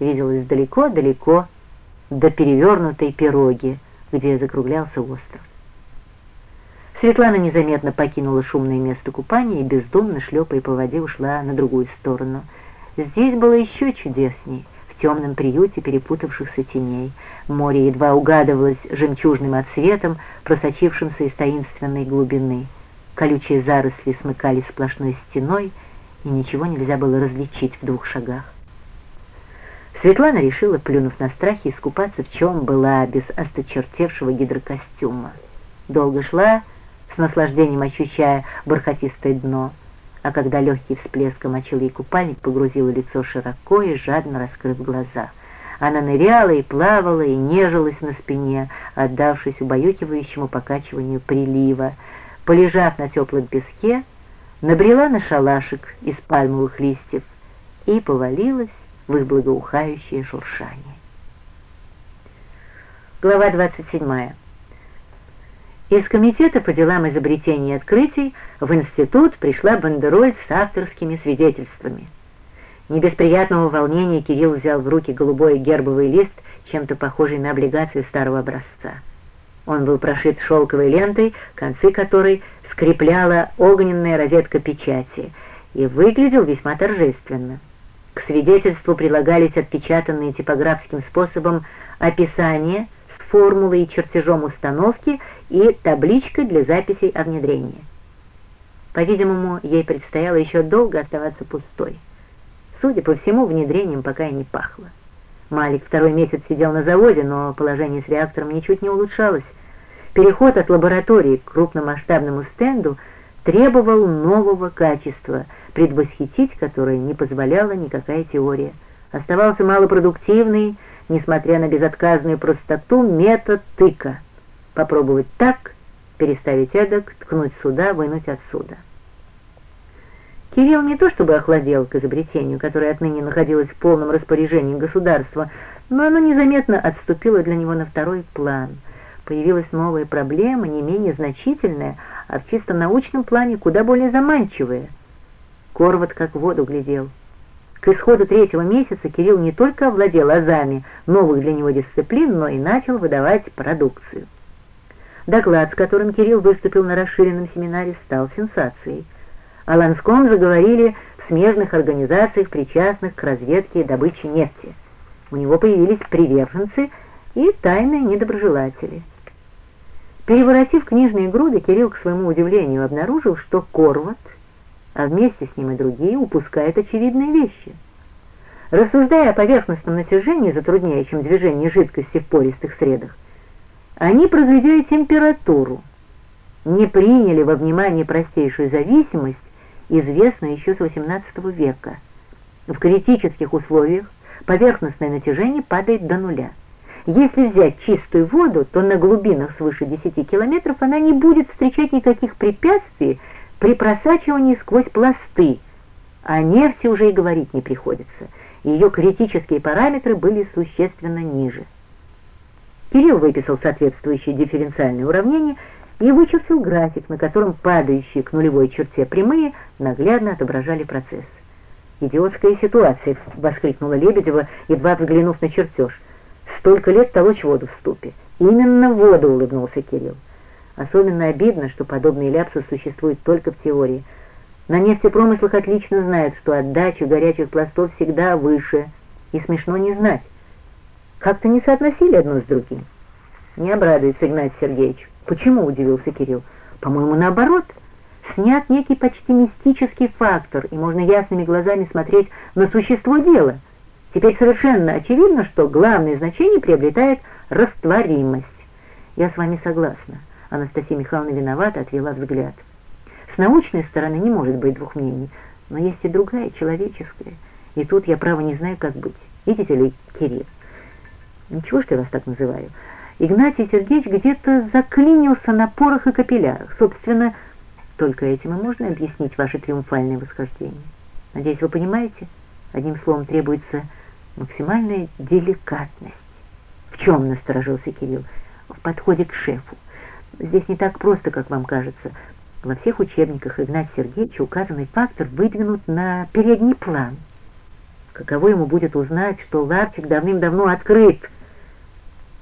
виделась далеко-далеко до перевернутой пироги, где закруглялся остров. Светлана незаметно покинула шумное место купания и бездумно шлепая по воде ушла на другую сторону. Здесь было еще чудесней, в темном приюте перепутавшихся теней. Море едва угадывалось жемчужным отсветом, просочившимся из таинственной глубины. Колючие заросли смыкались сплошной стеной, и ничего нельзя было различить в двух шагах. Светлана решила, плюнув на страхи, искупаться в чем была без осточертевшего гидрокостюма. Долго шла, с наслаждением ощущая бархатистое дно, а когда легкий всплеск омочил ей купальник, погрузила лицо широко и жадно раскрыв глаза. Она ныряла и плавала, и нежилась на спине, отдавшись убаюкивающему покачиванию прилива. Полежав на теплом песке, набрела на шалашик из пальмовых листьев и повалилась в их благоухающее шуршание. Глава 27. Из комитета по делам изобретений и открытий в институт пришла бандероль с авторскими свидетельствами. Не без приятного волнения Кирилл взял в руки голубой гербовый лист, чем-то похожий на облигацию старого образца. Он был прошит шелковой лентой, концы которой скрепляла огненная розетка печати, и выглядел весьма торжественно. К свидетельству прилагались отпечатанные типографским способом описания с формулой и чертежом установки и табличкой для записей о внедрении. По-видимому, ей предстояло еще долго оставаться пустой. Судя по всему, внедрением пока и не пахло. Малик второй месяц сидел на заводе, но положение с реактором ничуть не улучшалось. Переход от лаборатории к крупномасштабному стенду требовал нового качества, предвосхитить которое не позволяла никакая теория. Оставался малопродуктивный, несмотря на безотказную простоту, метод тыка. Попробовать так, переставить эдак, ткнуть сюда, вынуть отсюда. Кирилл не то чтобы охладел к изобретению, которое отныне находилось в полном распоряжении государства, но оно незаметно отступило для него на второй план. Появилась новая проблема, не менее значительная, а в чисто научном плане куда более заманчивая. Корват как в воду глядел. К исходу третьего месяца Кирилл не только овладел азами новых для него дисциплин, но и начал выдавать продукцию. Доклад, с которым Кирилл выступил на расширенном семинаре, стал сенсацией. О Ланском заговорили в смежных организациях, причастных к разведке и добыче нефти. У него появились приверженцы и тайные недоброжелатели. Переворотив книжные груды, Кирилл, к своему удивлению, обнаружил, что Корват — а вместе с ним и другие упускают очевидные вещи. Рассуждая о поверхностном натяжении, затрудняющем движение жидкости в пористых средах, они, произведя температуру, не приняли во внимание простейшую зависимость, известную еще с XVIII века. В критических условиях поверхностное натяжение падает до нуля. Если взять чистую воду, то на глубинах свыше 10 километров она не будет встречать никаких препятствий, при просачивании сквозь пласты, о нефти уже и говорить не приходится, ее критические параметры были существенно ниже. Кирилл выписал соответствующие дифференциальные уравнения и вычислил график, на котором падающие к нулевой черте прямые наглядно отображали процесс. «Идиотская ситуация!» — воскликнула Лебедева, едва взглянув на чертеж. «Столько лет толочь воду в ступе!» «Именно воду!» — улыбнулся Кирилл. Особенно обидно, что подобные ляпсы существуют только в теории. На нефтепромыслах отлично знают, что отдача горячих пластов всегда выше, и смешно не знать. Как-то не соотносили одно с другим. Не обрадуется Игнатий Сергеевич. Почему, удивился Кирилл? По-моему, наоборот. Снят некий почти мистический фактор, и можно ясными глазами смотреть на существо дела. Теперь совершенно очевидно, что главное значение приобретает растворимость. Я с вами согласна. Анастасия Михайловна виновата, отвела взгляд. С научной стороны не может быть двух мнений, но есть и другая, человеческая. И тут я, право, не знаю, как быть. Видите ли, Кирилл? Ничего, что я вас так называю. Игнатий Сергеевич где-то заклинился на порох и капиллярах. Собственно, только этим и можно объяснить ваше триумфальное восхождение. Надеюсь, вы понимаете? Одним словом, требуется максимальная деликатность. В чем насторожился Кирилл? В подходе к шефу. Здесь не так просто, как вам кажется. Во всех учебниках Игнатия Сергеевича указанный фактор выдвинут на передний план. Каково ему будет узнать, что ларчик давным-давно открыт —